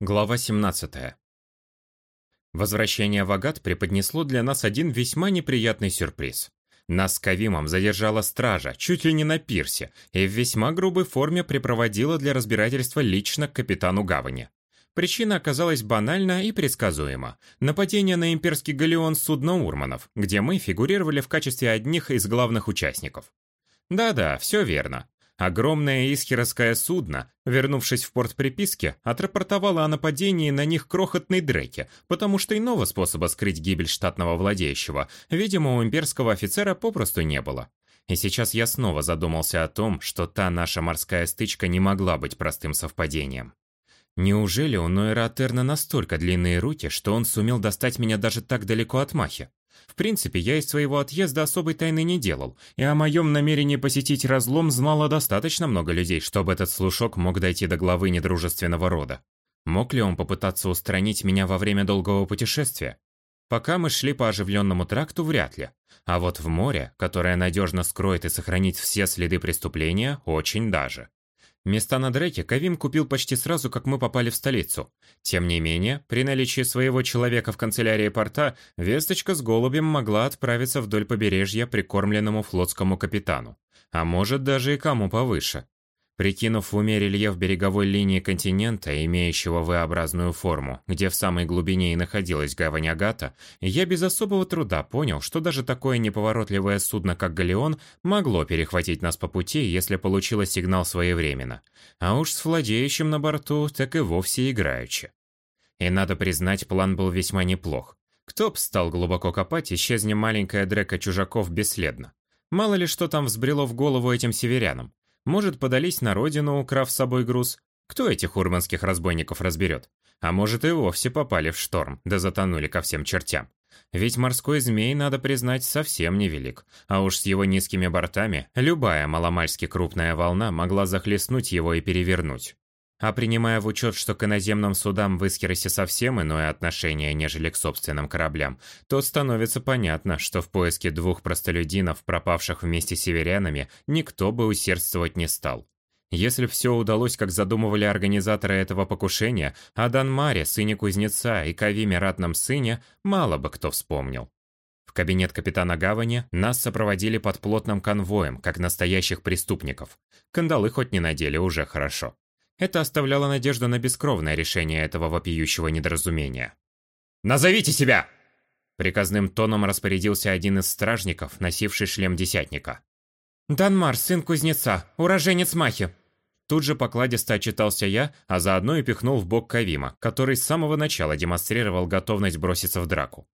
Глава 17. Возвращение в Агат преподнесло для нас один весьма неприятный сюрприз. Нас с Кавимом задержала стража, чуть ли не на пирсе, и в весьма грубой форме припроводила для разбирательства лично к капитану гавани. Причина оказалась банальна и предсказуема. Нападение на имперский галеон судна Урманов, где мы фигурировали в качестве одних из главных участников. Да-да, все верно. Огромное исхеровское судно, вернувшись в порт приписки, отрапортовало о нападении на них крохотной дреке, потому что иного способа скрыть гибель штатного владеющего, видимо, у имперского офицера попросту не было. И сейчас я снова задумался о том, что та наша морская стычка не могла быть простым совпадением. Неужели у Нойра Атерна настолько длинные руки, что он сумел достать меня даже так далеко от Махи? В принципе, я из своего отъезда особой тайны не делал, и о моем намерении посетить разлом знало достаточно много людей, чтобы этот слушок мог дойти до главы недружественного рода. Мог ли он попытаться устранить меня во время долгого путешествия? Пока мы шли по оживленному тракту, вряд ли. А вот в море, которое надежно скроет и сохранит все следы преступления, очень даже. Места на Дреке Кавим купил почти сразу, как мы попали в столицу. Тем не менее, при наличии своего человека в канцелярии порта, весточка с голубем могла отправиться вдоль побережья прикормленному флотскому капитану. А может даже и кому повыше. Прикинув в уме рельеф береговой линии континента, имеющего V-образную форму, где в самой глубине и находилась гавань Агата, я без особого труда понял, что даже такое неповоротливое судно, как Галеон, могло перехватить нас по пути, если получило сигнал своевременно. А уж с владеющим на борту, так и вовсе играючи. И надо признать, план был весьма неплох. Кто б стал глубоко копать, исчезни маленькая дрека чужаков бесследно. Мало ли что там взбрело в голову этим северянам. Может, подались на родину, украв с собой груз. Кто этих урманских разбойников разберет? А может, и вовсе попали в шторм, да затонули ко всем чертям. Ведь морской змей, надо признать, совсем невелик. А уж с его низкими бортами любая маломальски крупная волна могла захлестнуть его и перевернуть. А принимая в учет, что к иноземным судам в Искеросе совсем иное отношение, нежели к собственным кораблям, то становится понятно, что в поиске двух простолюдинов, пропавших вместе с северянами, никто бы усердствовать не стал. Если все удалось, как задумывали организаторы этого покушения, о Данмаре, сыне кузнеца, и Кавиме ратном сыне, мало бы кто вспомнил. В кабинет капитана Гавани нас сопроводили под плотным конвоем, как настоящих преступников. Кандалы хоть не надели, уже хорошо. Это оставляло надежду на бескровное решение этого вопиющего недоразумения. «Назовите себя!» Приказным тоном распорядился один из стражников, носивший шлем десятника. «Данмар, сын кузнеца, уроженец Махи!» Тут же покладисто отчитался я, а заодно и пихнул в бок Кавима, который с самого начала демонстрировал готовность броситься в драку.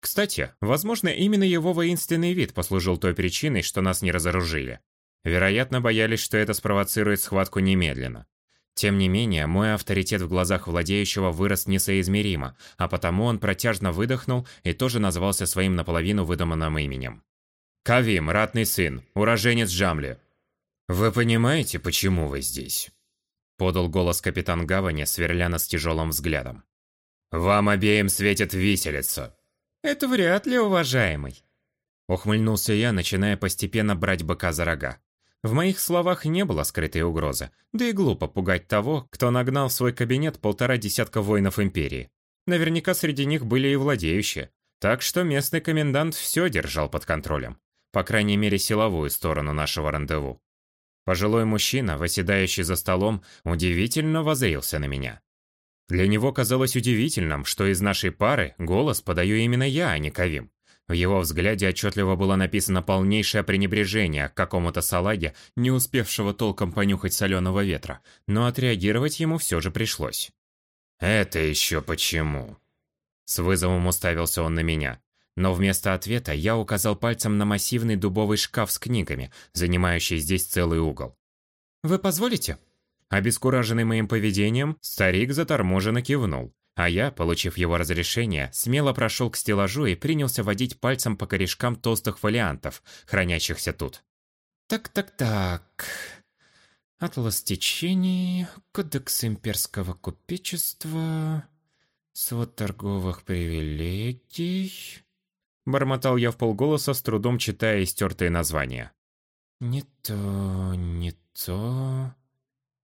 Кстати, возможно, именно его воинственный вид послужил той причиной, что нас не разоружили. Вероятно, боялись, что это спровоцирует схватку немедленно. Тем не менее, мой авторитет в глазах владеющего вырос несоизмеримо, а потому он протяжно выдохнул и тоже назвался своим наполовину выдуманным именем. «Кавим, ратный сын, уроженец Джамли». «Вы понимаете, почему вы здесь?» Подал голос капитан Гавани, сверля нас тяжелым взглядом. «Вам обеим светит виселица». «Это вряд ли, уважаемый». Ухмыльнулся я, начиная постепенно брать быка за рога. В моих словах не было скрытой угрозы, да и глупо пугать того, кто нагнал в свой кабинет полтора десятка воинов Империи. Наверняка среди них были и владеющие, так что местный комендант все держал под контролем. По крайней мере, силовую сторону нашего рандеву. Пожилой мужчина, восседающий за столом, удивительно воззрился на меня. Для него казалось удивительным, что из нашей пары голос подаю именно я, а не Кавим. В его взгляде отчетливо было написано полнейшее пренебрежение к какому-то салаге, не успевшего толком понюхать соленого ветра, но отреагировать ему все же пришлось. «Это еще почему?» С вызовом уставился он на меня. Но вместо ответа я указал пальцем на массивный дубовый шкаф с книгами, занимающий здесь целый угол. «Вы позволите?» Обескураженный моим поведением, старик заторможенно кивнул. А я, получив его разрешение, смело прошел к стеллажу и принялся водить пальцем по корешкам толстых фолиантов, хранящихся тут. Так-так-так. Атлас течений, кодекс имперского купечества, свод торговых привилегий. Бормотал я в полголоса, с трудом читая истертые названия. Не то, не то,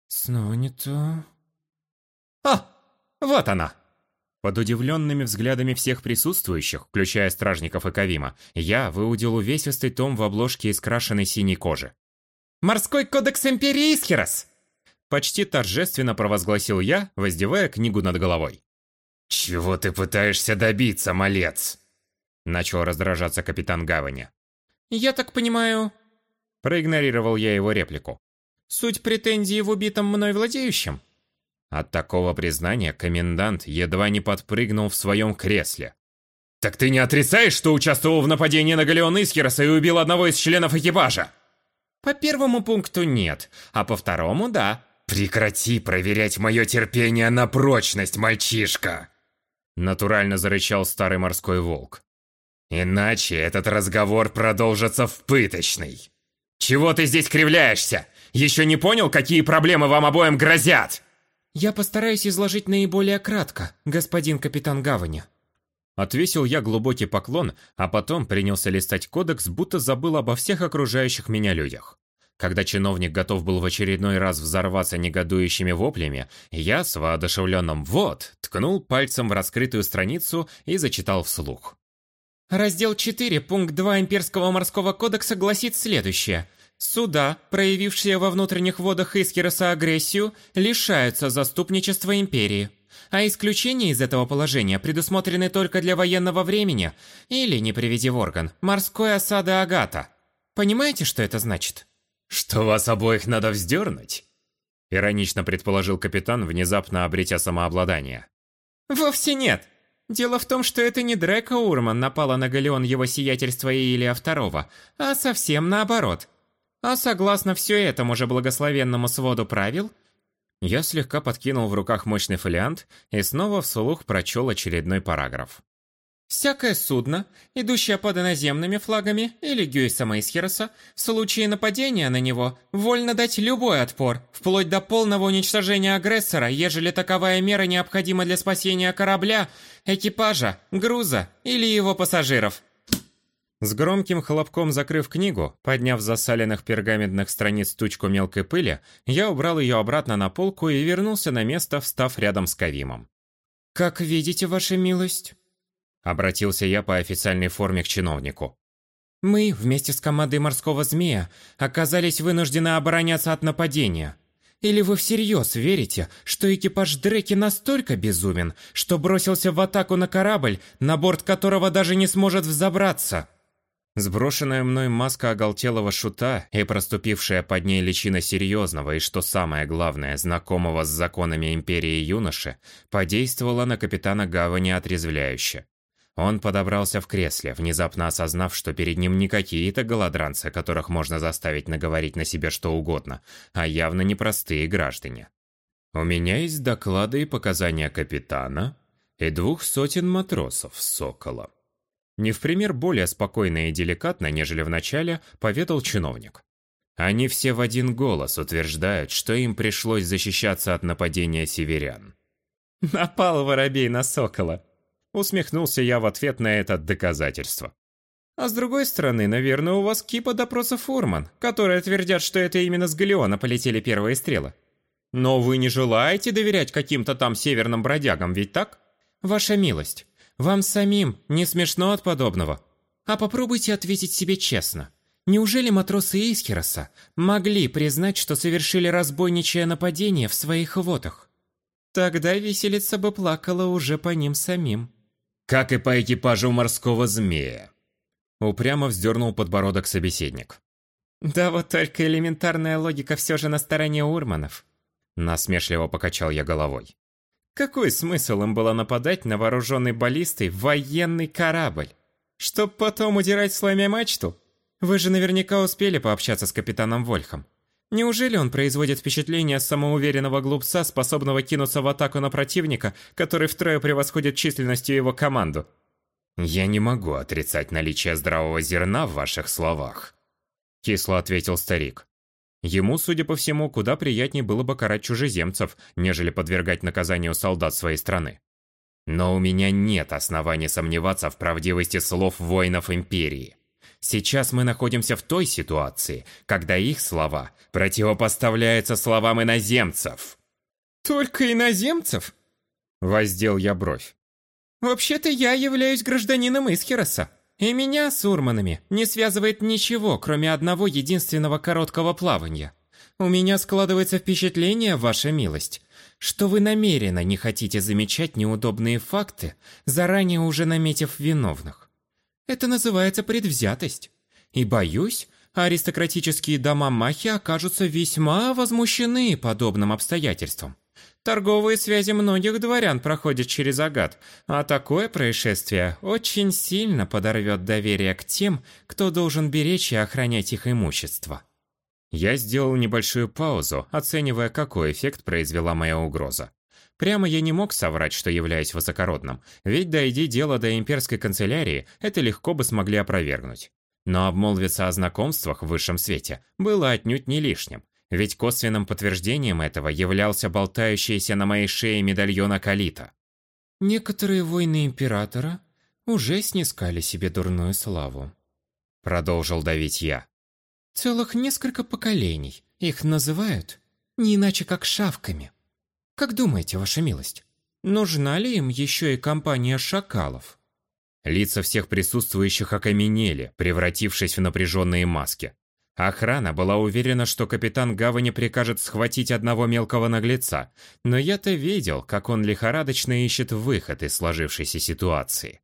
снова не то. А! Вот она!» Под удивленными взглядами всех присутствующих, включая стражников и Кавима, я выудил увесистый том в обложке из крашеной синей кожи. «Морской кодекс Империи Исхерос!» Почти торжественно провозгласил я, воздевая книгу над головой. «Чего ты пытаешься добиться, малец?» Начал раздражаться капитан Гавани. «Я так понимаю...» Проигнорировал я его реплику. «Суть претензии в убитом мной владеющем?» От такого признания комендант едва не подпрыгнул в своем кресле. «Так ты не отрицаешь, что участвовал в нападении на галеон Исхероса и убил одного из членов экипажа?» «По первому пункту нет, а по второму – да». «Прекрати проверять мое терпение на прочность, мальчишка!» Натурально зарычал старый морской волк. «Иначе этот разговор продолжится в пыточной. Чего ты здесь кривляешься? Еще не понял, какие проблемы вам обоим грозят?» «Я постараюсь изложить наиболее кратко, господин капитан Гавани». Отвесил я глубокий поклон, а потом принялся листать кодекс, будто забыл обо всех окружающих меня людях. Когда чиновник готов был в очередной раз взорваться негодующими воплями, я с воодушевленным «вот» ткнул пальцем в раскрытую страницу и зачитал вслух. Раздел 4, пункт 2 Имперского морского кодекса гласит следующее. Суда, проявившие во внутренних водах Искероса агрессию, лишаются заступничества империи. А исключения из этого положения предусмотрены только для военного времени или, не приведи в орган, морской осады Агата. Понимаете, что это значит? «Что вас обоих надо вздернуть?» Иронично предположил капитан, внезапно обретя самообладание. «Вовсе нет. Дело в том, что это не Дрека Урман напала на галеон его сиятельства Иилия II, а совсем наоборот. А согласно все этому же благословенному своду правил, я слегка подкинул в руках мощный фолиант и снова вслух прочел очередной параграф. Всякое судно, идущее под иноземными флагами или Гюйсом Эйсхероса, в случае нападения на него, вольно дать любой отпор, вплоть до полного уничтожения агрессора, ежели таковая мера необходима для спасения корабля, экипажа, груза или его пассажиров. С громким хлопком закрыв книгу, подняв засаленных пергаментных страниц тучку мелкой пыли, я убрал ее обратно на полку и вернулся на место, встав рядом с Кавимом. «Как видите, ваша милость», Обратился я по официальной форме к чиновнику. «Мы, вместе с командой морского змея, оказались вынуждены обороняться от нападения. Или вы всерьез верите, что экипаж Дреки настолько безумен, что бросился в атаку на корабль, на борт которого даже не сможет взобраться?» Сброшенная мной маска оголтелого шута и проступившая под ней личина серьезного и, что самое главное, знакомого с законами Империи юноши, подействовала на капитана Гавани отрезвляюще. Он подобрался в кресле, внезапно осознав, что перед ним не какие-то голодранцы, которых можно заставить наговорить на себе что угодно, а явно непростые граждане. У меня есть доклады и показания капитана и двух сотен матросов «Сокола». Не в пример более спокойно и деликатно, нежели в начале, поведал чиновник. Они все в один голос утверждают, что им пришлось защищаться от нападения северян. «Напал воробей на сокола», Усмехнулся я в ответ на это доказательство. А с другой стороны, наверное, у вас кипа допросов Фурман, которые твердят, что это именно с Галеона полетели первые стрелы. Но вы не желаете доверять каким-то там северным бродягам, ведь так? Ваша милость, вам самим не смешно от подобного? А попробуйте ответить себе честно. Неужели матросы Исхероса могли признать, что совершили разбойничье нападение в своих водах? Тогда виселица бы плакала уже по ним самим как и по экипажу морского змея. Упрямо вздернул подбородок собеседник. Да вот только элементарная логика все же на стороне Урманов. Насмешливо покачал я головой. Какой смысл им было нападать на вооруженный баллистой военный корабль? Чтоб потом удирать сломя мачту? Вы же наверняка успели пообщаться с капитаном Вольхом. Неужели он производит впечатление самоуверенного глупца, способного кинуться в атаку на противника, который втрое превосходит численностью его команду? «Я не могу отрицать наличие здравого зерна в ваших словах», — кисло ответил старик. Ему, судя по всему, куда приятнее было бы карать чужеземцев, нежели подвергать наказанию солдат своей страны. Но у меня нет оснований сомневаться в правдивости слов воинов Империи. Сейчас мы находимся в той ситуации, когда их слова противопоставляются словам иноземцев. Только иноземцев? Воздел я бровь. «Вообще-то я являюсь гражданином Исхероса, и меня с Урманами не связывает ничего, кроме одного единственного короткого плавания. У меня складывается впечатление, ваша милость, что вы намеренно не хотите замечать неудобные факты, заранее уже наметив виновных. Это называется предвзятость. И боюсь, аристократические дома Махи окажутся весьма возмущены подобным обстоятельством. Торговые связи многих дворян проходят через Агат, а такое происшествие очень сильно подорвет доверие к тем, кто должен беречь и охранять их имущество. Я сделал небольшую паузу, оценивая, какой эффект произвела моя угроза. Прямо я не мог соврать, что являюсь высокородным, ведь дойди дело до имперской канцелярии, это легко бы смогли опровергнуть. Но обмолвиться о знакомствах в высшем свете было отнюдь не лишним, ведь косвенным подтверждением этого являлся болтающийся на моей шее медальон Акалита. «Некоторые войны Императора уже снискали себе дурную славу», — продолжил давить я. «Целых несколько поколений их называют не иначе как шавками. Как думаете, ваша милость, нужна ли им еще и компания шакалов?» Лица всех присутствующих окаменели, превратившись в напряженные маски. Охрана была уверена, что капитан Гавани прикажет схватить одного мелкого наглеца, но я-то видел, как он лихорадочно ищет выход из сложившейся ситуации.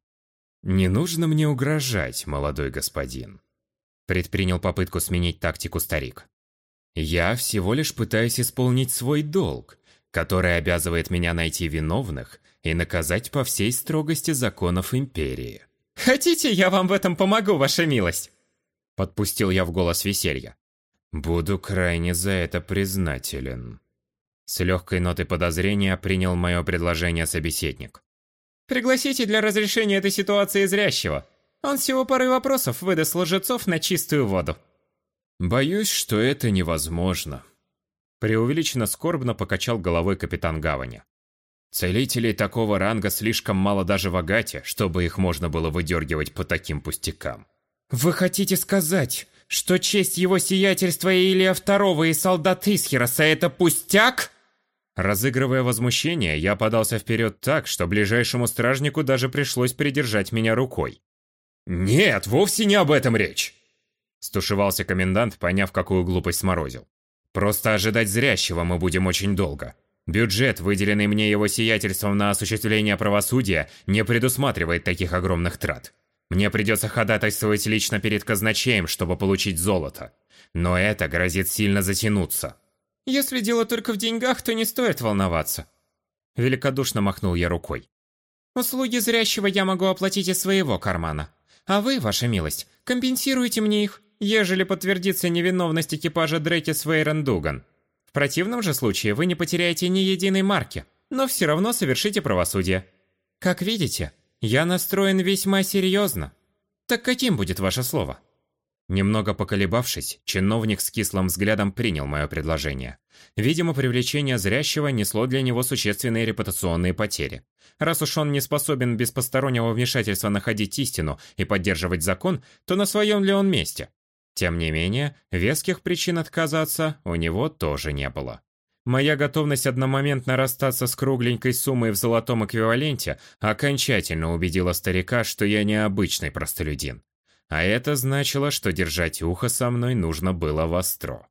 «Не нужно мне угрожать, молодой господин», — предпринял попытку сменить тактику старик. «Я всего лишь пытаюсь исполнить свой долг, который обязывает меня найти виновных и наказать по всей строгости законов Империи». «Хотите, я вам в этом помогу, ваша милость?» Подпустил я в голос веселья. Буду крайне за это признателен. С легкой нотой подозрения принял мое предложение собеседник. «Пригласите для разрешения этой ситуации зрящего. Он всего парой вопросов выдаст лжецов на чистую воду». «Боюсь, что это невозможно». Преувеличенно скорбно покачал головой капитан Гавани. «Целителей такого ранга слишком мало даже в Агате, чтобы их можно было выдергивать по таким пустякам». «Вы хотите сказать, что честь его сиятельства Илия Второго и солдат Исхироса – это пустяк?» Разыгрывая возмущение, я подался вперед так, что ближайшему стражнику даже пришлось придержать меня рукой. «Нет, вовсе не об этом речь!» Стушевался комендант, поняв, какую глупость сморозил. «Просто ожидать зрящего мы будем очень долго. Бюджет, выделенный мне его сиятельством на осуществление правосудия, не предусматривает таких огромных трат. Мне придется ходатайствовать лично перед казначеем, чтобы получить золото. Но это грозит сильно затянуться. Если дело только в деньгах, то не стоит волноваться. Великодушно махнул я рукой. Услуги зрящего я могу оплатить из своего кармана. А вы, ваша милость, компенсируйте мне их, ежели подтвердится невиновность экипажа Дрекис Вейрендуган. В противном же случае вы не потеряете ни единой марки, но все равно совершите правосудие. Как видите, я настроен весьма серьезно. Так каким будет ваше слово? Немного поколебавшись, чиновник с кислым взглядом принял мое предложение. Видимо, привлечение зрящего несло для него существенные репутационные потери. Раз уж он не способен без постороннего вмешательства находить истину и поддерживать закон, то на своем ли он месте? Тем не менее, веских причин отказаться у него тоже не было. Моя готовность одномоментно расстаться с кругленькой суммой в золотом эквиваленте окончательно убедила старика, что я не обычный простолюдин. А это значило, что держать ухо со мной нужно было востро.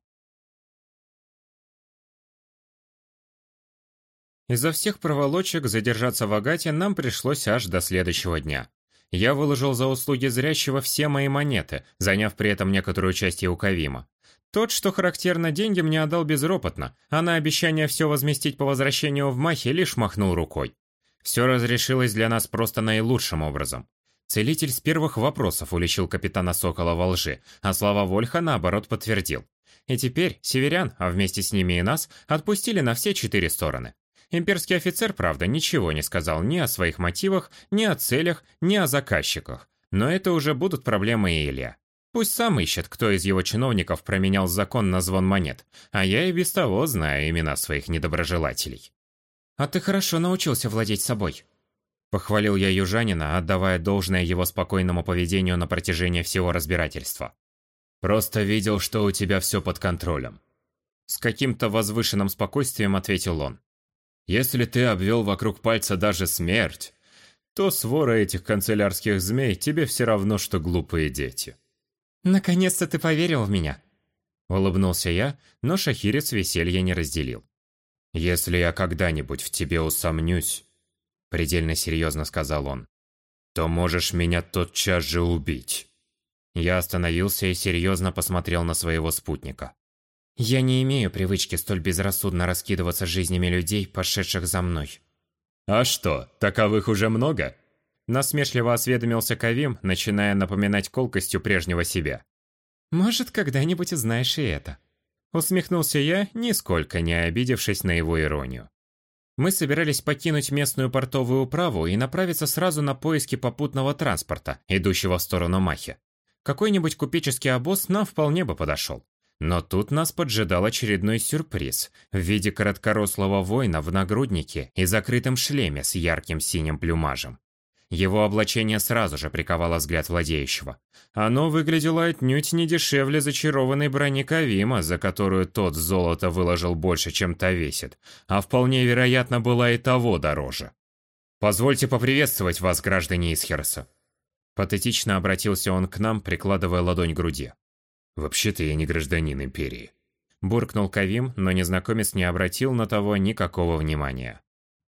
Из-за всех проволочек задержаться в Агате нам пришлось аж до следующего дня. Я выложил за услуги зрящего все мои монеты, заняв при этом некоторую часть Яукавима. Тот, что характерно, деньги мне отдал безропотно, а на обещание все возместить по возвращению в Махе лишь махнул рукой. Все разрешилось для нас просто наилучшим образом. Целитель с первых вопросов уличил капитана Сокола во лжи, а слова Вольха, наоборот, подтвердил. И теперь северян, а вместе с ними и нас, отпустили на все четыре стороны. Имперский офицер, правда, ничего не сказал ни о своих мотивах, ни о целях, ни о заказчиках. Но это уже будут проблемы Илья. Пусть сам ищет, кто из его чиновников променял закон на звон монет, а я и без того знаю имена своих недоброжелателей. «А ты хорошо научился владеть собой», – похвалил я южанина, отдавая должное его спокойному поведению на протяжении всего разбирательства. «Просто видел, что у тебя все под контролем». С каким-то возвышенным спокойствием ответил он. Если ты обвел вокруг пальца даже смерть, то свора этих канцелярских змей тебе все равно, что глупые дети. «Наконец-то ты поверил в меня!» Улыбнулся я, но шахирец веселья не разделил. «Если я когда-нибудь в тебе усомнюсь», — предельно серьезно сказал он, «то можешь меня тотчас же убить». Я остановился и серьезно посмотрел на своего спутника. «Я не имею привычки столь безрассудно раскидываться жизнями людей, пошедших за мной». «А что, таковых уже много?» Насмешливо осведомился Кавим, начиная напоминать колкостью прежнего себя. «Может, когда-нибудь узнаешь и это». Усмехнулся я, нисколько не обидевшись на его иронию. Мы собирались покинуть местную портовую управу и направиться сразу на поиски попутного транспорта, идущего в сторону Махи. Какой-нибудь купеческий обоз нам вполне бы подошел. Но тут нас поджидал очередной сюрприз в виде короткорослого воина в нагруднике и закрытом шлеме с ярким синим плюмажем. Его облачение сразу же приковало взгляд владеющего. Оно выглядело отнюдь не дешевле зачарованной брони Кавима, за которую тот золото выложил больше, чем та весит, а вполне вероятно была и того дороже. «Позвольте поприветствовать вас, граждане Исхерса». Патетично обратился он к нам, прикладывая ладонь к груди. «Вообще-то я не гражданин Империи». Буркнул Кавим, но незнакомец не обратил на того никакого внимания.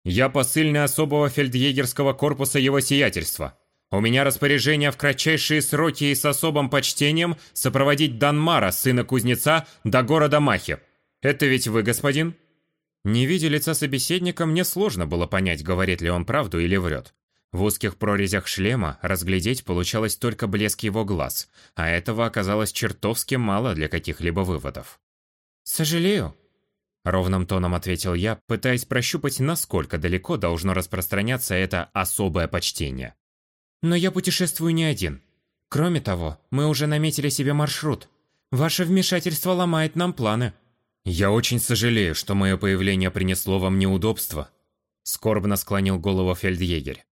«Я посыльный особого фельдъегерского корпуса его сиятельства. У меня распоряжение в кратчайшие сроки и с особым почтением сопроводить Данмара, сына кузнеца, до города Махи. Это ведь вы, господин?» Не видя лица собеседника, мне сложно было понять, говорит ли он правду или врет. В узких прорезях шлема разглядеть получалось только блеск его глаз, а этого оказалось чертовски мало для каких-либо выводов. «Сожалею», Ровным тоном ответил я, пытаясь прощупать, насколько далеко должно распространяться это особое почтение. Но я путешествую не один. Кроме того, мы уже наметили себе маршрут. Ваше вмешательство ломает нам планы. Я очень сожалею, что мое появление принесло вам неудобства. Скорбно склонил голову фельдъегерь.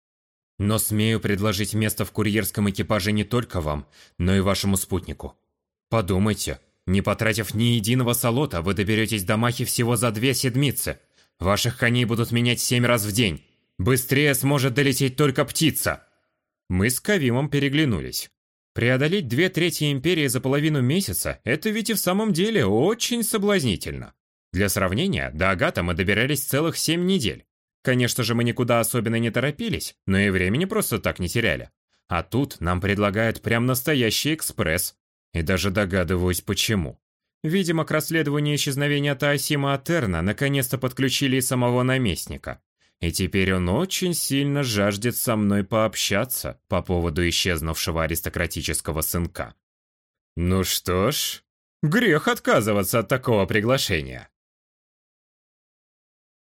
Но смею предложить место в курьерском экипаже не только вам, но и вашему спутнику. Подумайте, не потратив ни единого солота, вы доберетесь до Махи всего за две седмицы. Ваших коней будут менять семь раз в день. Быстрее сможет долететь только птица. Мы с Кавимом переглянулись. Преодолеть две трети империи за половину месяца – это ведь и в самом деле очень соблазнительно. Для сравнения, до Агата мы добирались целых семь недель. Конечно же, мы никуда особенно не торопились, но и времени просто так не теряли. А тут нам предлагают прям настоящий экспресс, и даже догадываюсь, почему. Видимо, к расследованию исчезновения Таосима Атерна наконец-то подключили и самого наместника. И теперь он очень сильно жаждет со мной пообщаться по поводу исчезнувшего аристократического сынка. Ну что ж, грех отказываться от такого приглашения.